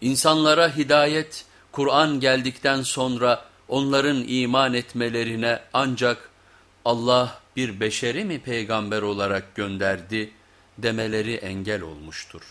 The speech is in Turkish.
İnsanlara hidayet, Kur'an geldikten sonra onların iman etmelerine ancak Allah bir beşeri mi peygamber olarak gönderdi demeleri engel olmuştur.